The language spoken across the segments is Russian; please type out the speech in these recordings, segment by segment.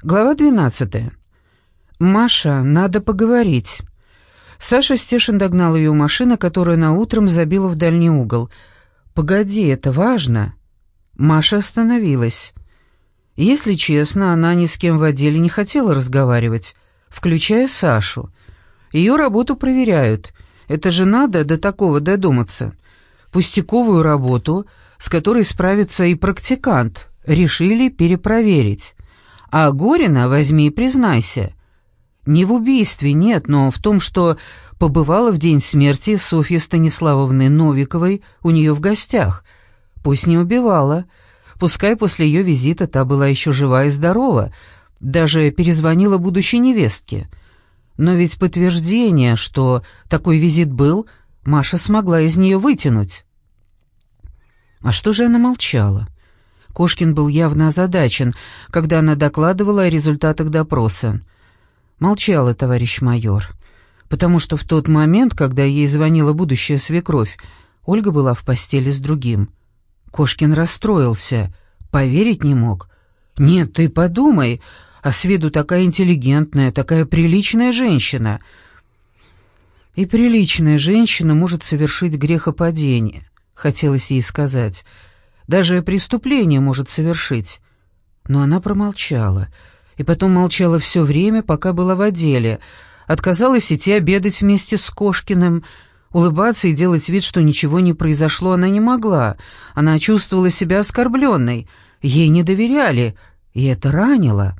Глава 12. «Маша, надо поговорить». Саша Стешин догнал ее у машины, которую на утром забила в дальний угол. «Погоди, это важно». Маша остановилась. Если честно, она ни с кем в отделе не хотела разговаривать, включая Сашу. Ее работу проверяют. Это же надо до такого додуматься. Пустяковую работу, с которой справится и практикант, решили перепроверить. А Горина возьми и признайся. Не в убийстве, нет, но в том, что побывала в день смерти Софьи Станиславовны Новиковой у нее в гостях. Пусть не убивала, пускай после ее визита та была еще жива и здорова, даже перезвонила будущей невестке. Но ведь подтверждение, что такой визит был, Маша смогла из нее вытянуть. А что же она молчала? Кошкин был явно озадачен, когда она докладывала о результатах допроса. Молчала товарищ майор, потому что в тот момент, когда ей звонила будущая свекровь, Ольга была в постели с другим. Кошкин расстроился, поверить не мог. «Нет, ты подумай, а с виду такая интеллигентная, такая приличная женщина». «И приличная женщина может совершить грехопадение», — хотелось ей сказать, — даже преступление может совершить. Но она промолчала, и потом молчала все время, пока была в отделе, отказалась идти обедать вместе с Кошкиным, улыбаться и делать вид, что ничего не произошло, она не могла. Она чувствовала себя оскорбленной, ей не доверяли, и это ранило.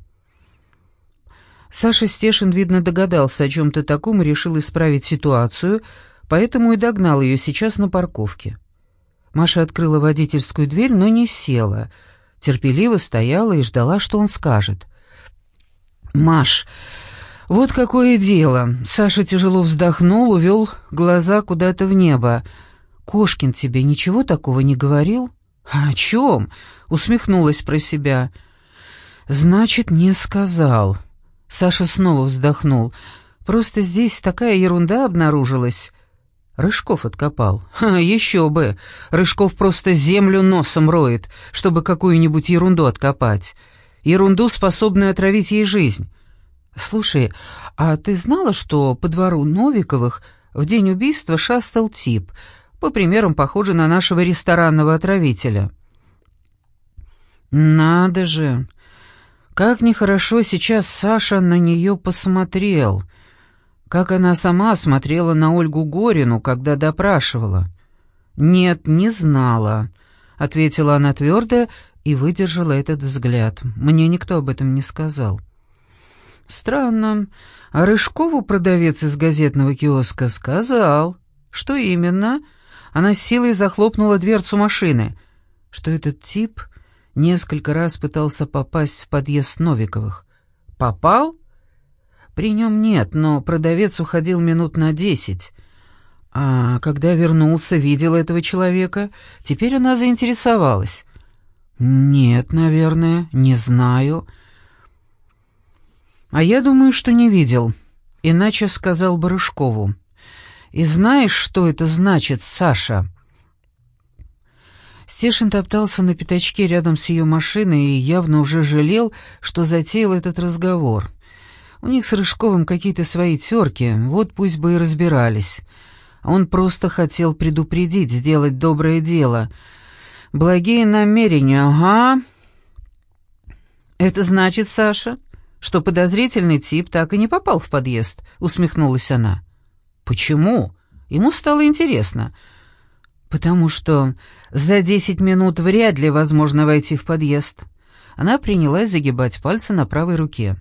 Саша Стешин, видно, догадался о чем-то таком и решил исправить ситуацию, поэтому и догнал ее сейчас на парковке. Маша открыла водительскую дверь, но не села. Терпеливо стояла и ждала, что он скажет. «Маш, вот какое дело!» Саша тяжело вздохнул, увел глаза куда-то в небо. «Кошкин тебе ничего такого не говорил?» «О чем?» — усмехнулась про себя. «Значит, не сказал». Саша снова вздохнул. «Просто здесь такая ерунда обнаружилась. Рыжков откопал. Ха, еще бы. Рыжков просто землю носом роет, чтобы какую-нибудь ерунду откопать. Ерунду, способную отравить ей жизнь. Слушай, а ты знала, что по двору Новиковых в день убийства шастал тип, по примерам похожий на нашего ресторанного отравителя? Надо же. Как нехорошо сейчас Саша на нее посмотрел — как она сама смотрела на Ольгу Горину, когда допрашивала. «Нет, не знала», — ответила она твердо и выдержала этот взгляд. «Мне никто об этом не сказал». «Странно. А Рыжкову продавец из газетного киоска сказал». «Что именно?» Она с силой захлопнула дверцу машины. Что этот тип несколько раз пытался попасть в подъезд Новиковых. «Попал?» При нем нет, но продавец уходил минут на десять. А когда вернулся, видел этого человека. Теперь она заинтересовалась. «Нет, наверное, не знаю». «А я думаю, что не видел. Иначе сказал Барышкову. И знаешь, что это значит, Саша?» Стешин топтался на пятачке рядом с ее машиной и явно уже жалел, что затеял этот разговор. У них с Рыжковым какие-то свои терки, вот пусть бы и разбирались. Он просто хотел предупредить, сделать доброе дело. Благие намерения, ага. Это значит, Саша, что подозрительный тип так и не попал в подъезд, усмехнулась она. Почему? Ему стало интересно. Потому что за десять минут вряд ли возможно войти в подъезд. Она принялась загибать пальцы на правой руке.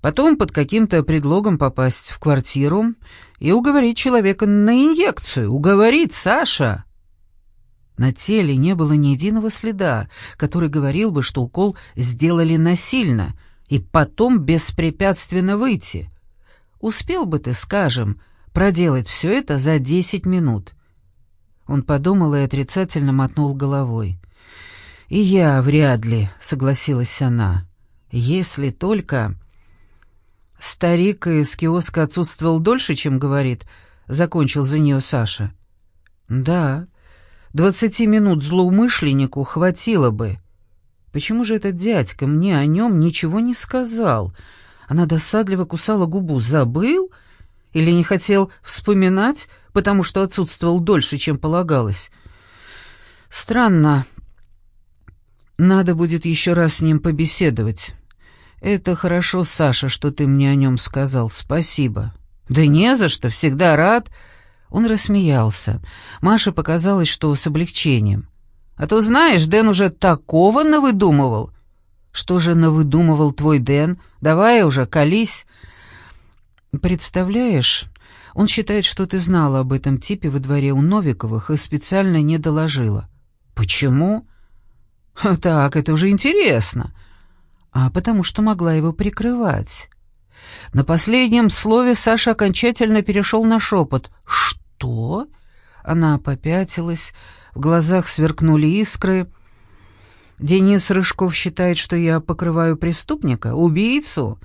Потом под каким-то предлогом попасть в квартиру и уговорить человека на инъекцию. Уговорить, Саша!» На теле не было ни единого следа, который говорил бы, что укол сделали насильно, и потом беспрепятственно выйти. Успел бы ты, скажем, проделать все это за десять минут. Он подумал и отрицательно мотнул головой. «И я вряд ли», — согласилась она, — «если только...» «Старик из киоска отсутствовал дольше, чем говорит», — закончил за нее Саша. «Да, двадцати минут злоумышленнику хватило бы. Почему же этот дядька мне о нем ничего не сказал? Она досадливо кусала губу. Забыл? Или не хотел вспоминать, потому что отсутствовал дольше, чем полагалось? Странно. Надо будет еще раз с ним побеседовать. Это хорошо, Саша, что ты мне о нем сказал. Спасибо. Да не за что, всегда рад. Он рассмеялся. Маше показалось, что с облегчением. А то знаешь, Дэн уже такого навыдумывал. Что же навыдумывал твой Дэн? Давай уже, колись. Представляешь, он считает, что ты знала об этом типе во дворе у Новиковых и специально не доложила. Почему? Так, это уже интересно. А потому что могла его прикрывать. На последнем слове Саша окончательно перешел на шепот. «Что?» Она попятилась, в глазах сверкнули искры. «Денис Рыжков считает, что я покрываю преступника, убийцу?»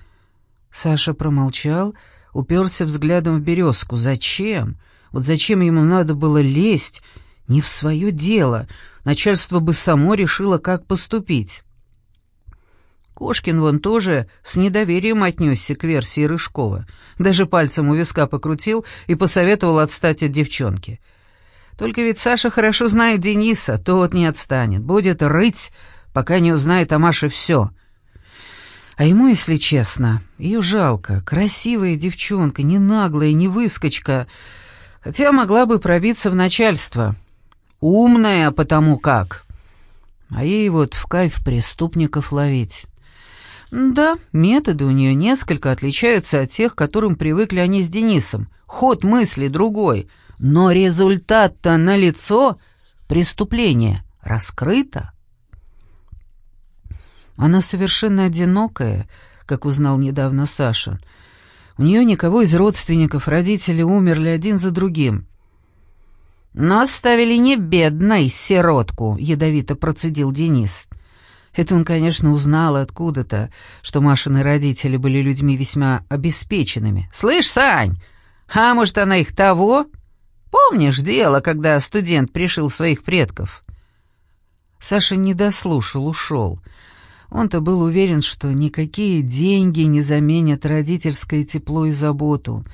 Саша промолчал, уперся взглядом в березку. «Зачем? Вот зачем ему надо было лезть? Не в свое дело. Начальство бы само решило, как поступить». Кошкин вон тоже с недоверием отнесся к версии Рыжкова. Даже пальцем у виска покрутил и посоветовал отстать от девчонки. Только ведь Саша хорошо знает Дениса, тот не отстанет, будет рыть, пока не узнает о Маше все. А ему, если честно, ее жалко. Красивая девчонка, не наглая, не выскочка, хотя могла бы пробиться в начальство. Умная, потому как. А ей вот в кайф преступников ловить. Да, методы у нее несколько отличаются от тех, которым привыкли они с Денисом. Ход мысли другой — но результат-то налицо, преступление раскрыто. Она совершенно одинокая, как узнал недавно Саша. У нее никого из родственников, родители умерли один за другим. «Но оставили не бедной сиротку», — ядовито процедил Денис. Это он, конечно, узнал откуда-то, что Машины родители были людьми весьма обеспеченными. «Слышь, Сань, а может, она их того?» Помнишь дело, когда студент пришил своих предков?» Саша не дослушал, ушел. Он-то был уверен, что никакие деньги не заменят родительское тепло и заботу.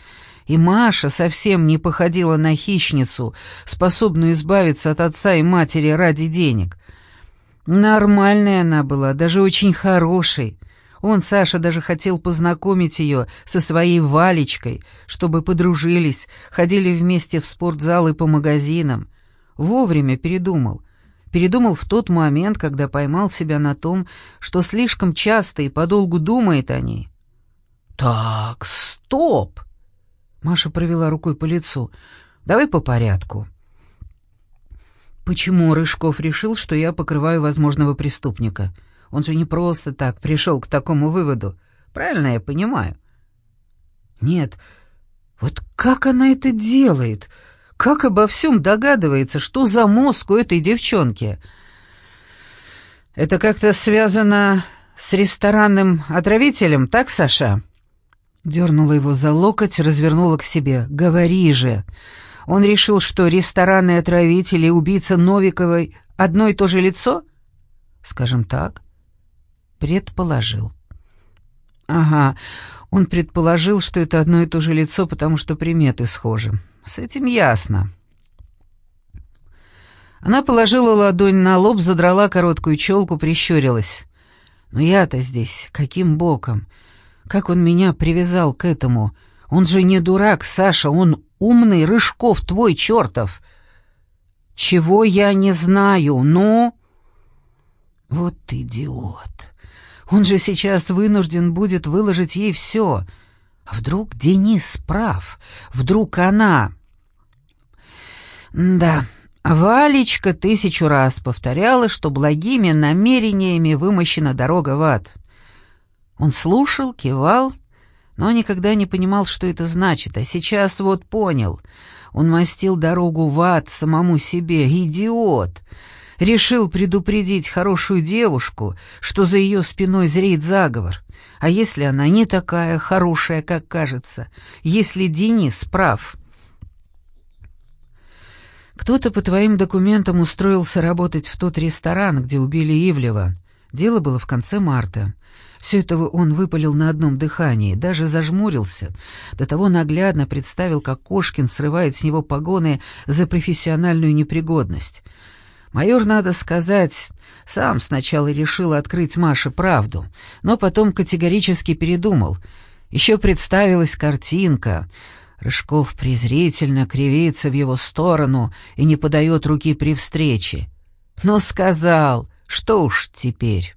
И Маша совсем не походила на хищницу, способную избавиться от отца и матери ради денег. Нормальная она была, даже очень хорошей. Он, Саша, даже хотел познакомить ее со своей Валечкой, чтобы подружились, ходили вместе в спортзал и по магазинам. Вовремя передумал. Передумал в тот момент, когда поймал себя на том, что слишком часто и подолгу думает о ней. «Так, стоп!» Маша провела рукой по лицу. «Давай по порядку». «Почему Рыжков решил, что я покрываю возможного преступника?» Он же не просто так пришел к такому выводу. Правильно я понимаю? Нет. Вот как она это делает? Как обо всем догадывается? Что за мозг у этой девчонки? Это как-то связано с ресторанным отравителем, так, Саша? Дернула его за локоть, развернула к себе. «Говори же!» Он решил, что ресторанный отравитель и убийца Новиковой одно и то же лицо? Скажем так. Предположил. Ага, он предположил, что это одно и то же лицо, потому что приметы схожи. С этим ясно. Она положила ладонь на лоб, задрала короткую челку, прищурилась. «Но я-то здесь, каким боком? Как он меня привязал к этому? Он же не дурак, Саша, он умный, Рыжков твой чертов!» «Чего я не знаю, ну?» «Вот идиот!» Он же сейчас вынужден будет выложить ей все. А вдруг Денис прав? Вдруг она... Да, Валечка тысячу раз повторяла, что благими намерениями вымощена дорога в ад. Он слушал, кивал, но никогда не понимал, что это значит, а сейчас вот понял. Он мастил дорогу в ад самому себе. Идиот! Решил предупредить хорошую девушку, что за ее спиной зреет заговор. А если она не такая хорошая, как кажется? Если Денис прав? Кто-то по твоим документам устроился работать в тот ресторан, где убили Ивлева. Дело было в конце марта. Все это он выпалил на одном дыхании, даже зажмурился. До того наглядно представил, как Кошкин срывает с него погоны за профессиональную непригодность. Майор, надо сказать, сам сначала решил открыть Маше правду, но потом категорически передумал. Еще представилась картинка. Рыжков презрительно кривится в его сторону и не подает руки при встрече. Но сказал, что уж теперь.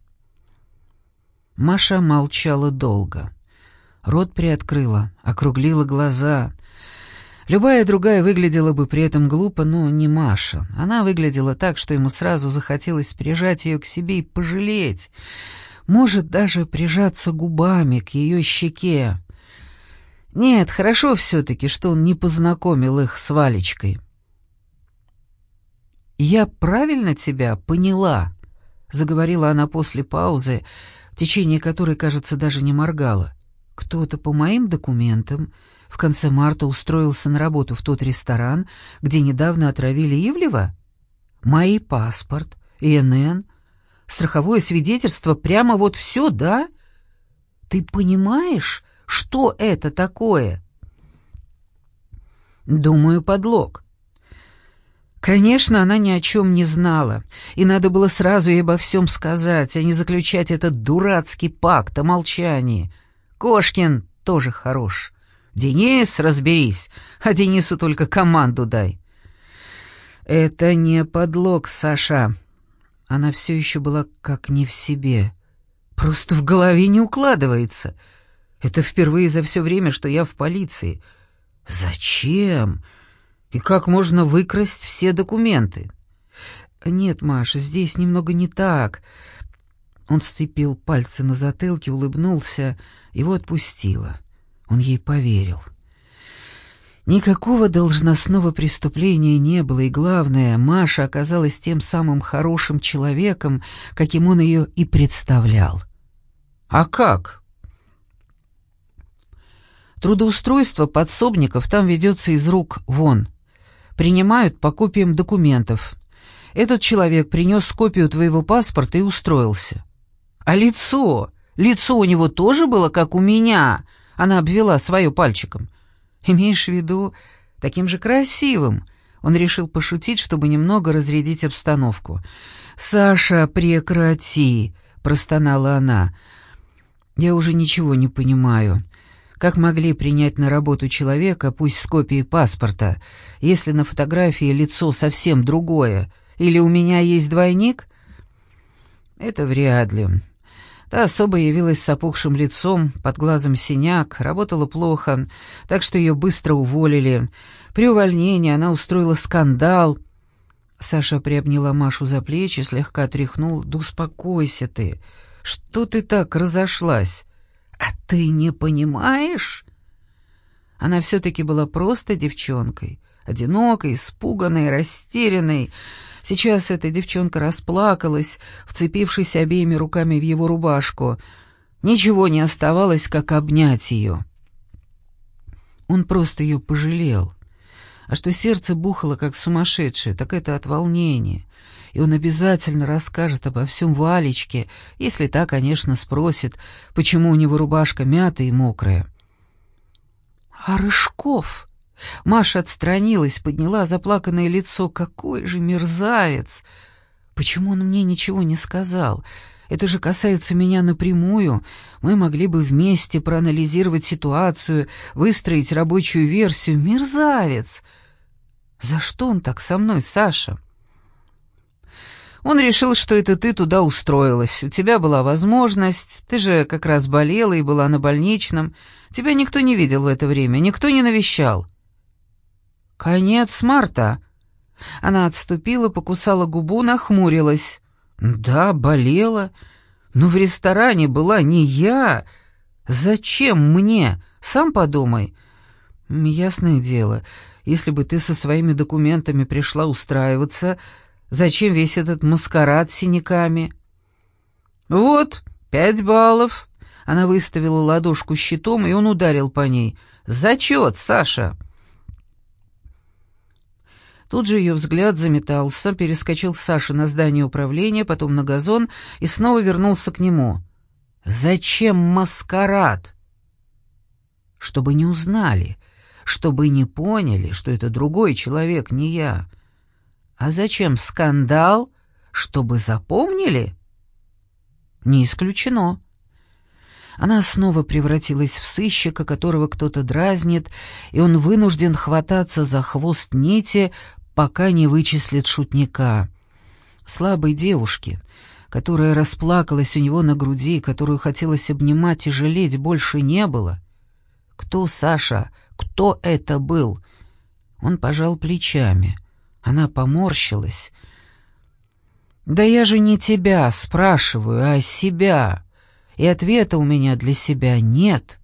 Маша молчала долго. Рот приоткрыла, округлила глаза. Любая другая выглядела бы при этом глупо, но не Маша. Она выглядела так, что ему сразу захотелось прижать ее к себе и пожалеть. Может, даже прижаться губами к ее щеке. Нет, хорошо все-таки, что он не познакомил их с Валечкой. «Я правильно тебя поняла?» — заговорила она после паузы, течение которой, кажется, даже не моргала. «Кто-то по моим документам в конце марта устроился на работу в тот ресторан, где недавно отравили Ивлева? Мои паспорт, ИНН, страховое свидетельство, прямо вот все, да? Ты понимаешь, что это такое?» «Думаю, подлог». Конечно, она ни о чем не знала, и надо было сразу ей обо всем сказать, а не заключать этот дурацкий пакт о молчании. Кошкин тоже хорош. Денис, разберись, а Денису только команду дай. Это не подлог, Саша. Она все еще была как не в себе. Просто в голове не укладывается. Это впервые за все время, что я в полиции. Зачем? И как можно выкрасть все документы? Нет, Маш, здесь немного не так. Он сцепил пальцы на затылке, улыбнулся, его отпустило. Он ей поверил. Никакого должностного преступления не было, и главное, Маша оказалась тем самым хорошим человеком, каким он ее и представлял. «А как?» Трудоустройство подсобников там ведется из рук вон принимают по копиям документов. Этот человек принес копию твоего паспорта и устроился. А лицо? Лицо у него тоже было, как у меня. Она обвела свое пальчиком. Имеешь в виду таким же красивым? Он решил пошутить, чтобы немного разрядить обстановку. «Саша, прекрати!» — простонала она. «Я уже ничего не понимаю. Как могли принять на работу человека, пусть с копией паспорта, если на фотографии лицо совсем другое? Или у меня есть двойник? Это вряд ли. Та особа явилась с опухшим лицом, под глазом синяк, работала плохо, так что ее быстро уволили. При увольнении она устроила скандал. Саша приобняла Машу за плечи, слегка тряхнул. «Да успокойся ты! Что ты так разошлась? «А ты не понимаешь?» Она все-таки была просто девчонкой, одинокой, испуганной, растерянной. Сейчас эта девчонка расплакалась, вцепившись обеими руками в его рубашку. Ничего не оставалось, как обнять ее. Он просто ее пожалел. А что сердце бухало, как сумасшедшее, так это от волнения и он обязательно расскажет обо всем Валечке, если та, конечно, спросит, почему у него рубашка мятая и мокрая. «А Рыжков?» Маша отстранилась, подняла заплаканное лицо. «Какой же мерзавец! Почему он мне ничего не сказал? Это же касается меня напрямую. Мы могли бы вместе проанализировать ситуацию, выстроить рабочую версию. Мерзавец! За что он так со мной, Саша?» Он решил, что это ты туда устроилась. У тебя была возможность, ты же как раз болела и была на больничном. Тебя никто не видел в это время, никто не навещал. Конец марта. Она отступила, покусала губу, нахмурилась. Да, болела, но в ресторане была не я. Зачем мне? Сам подумай. Ясное дело, если бы ты со своими документами пришла устраиваться, Зачем весь этот маскарад с синяками? Вот, пять баллов. Она выставила ладошку щитом, и он ударил по ней. Зачет, Саша. Тут же ее взгляд заметался, перескочил Саша на здание управления, потом на газон и снова вернулся к нему. «Зачем маскарад?» «Чтобы не узнали, чтобы не поняли, что это другой человек, не я. А зачем скандал? Чтобы запомнили?» «Не исключено». Она снова превратилась в сыщика, которого кто-то дразнит, и он вынужден хвататься за хвост нити, пока не вычислит шутника. Слабой девушке, которая расплакалась у него на груди, которую хотелось обнимать и жалеть, больше не было. Кто Саша? Кто это был? Он пожал плечами. Она поморщилась. «Да я же не тебя спрашиваю, а себя. И ответа у меня для себя нет».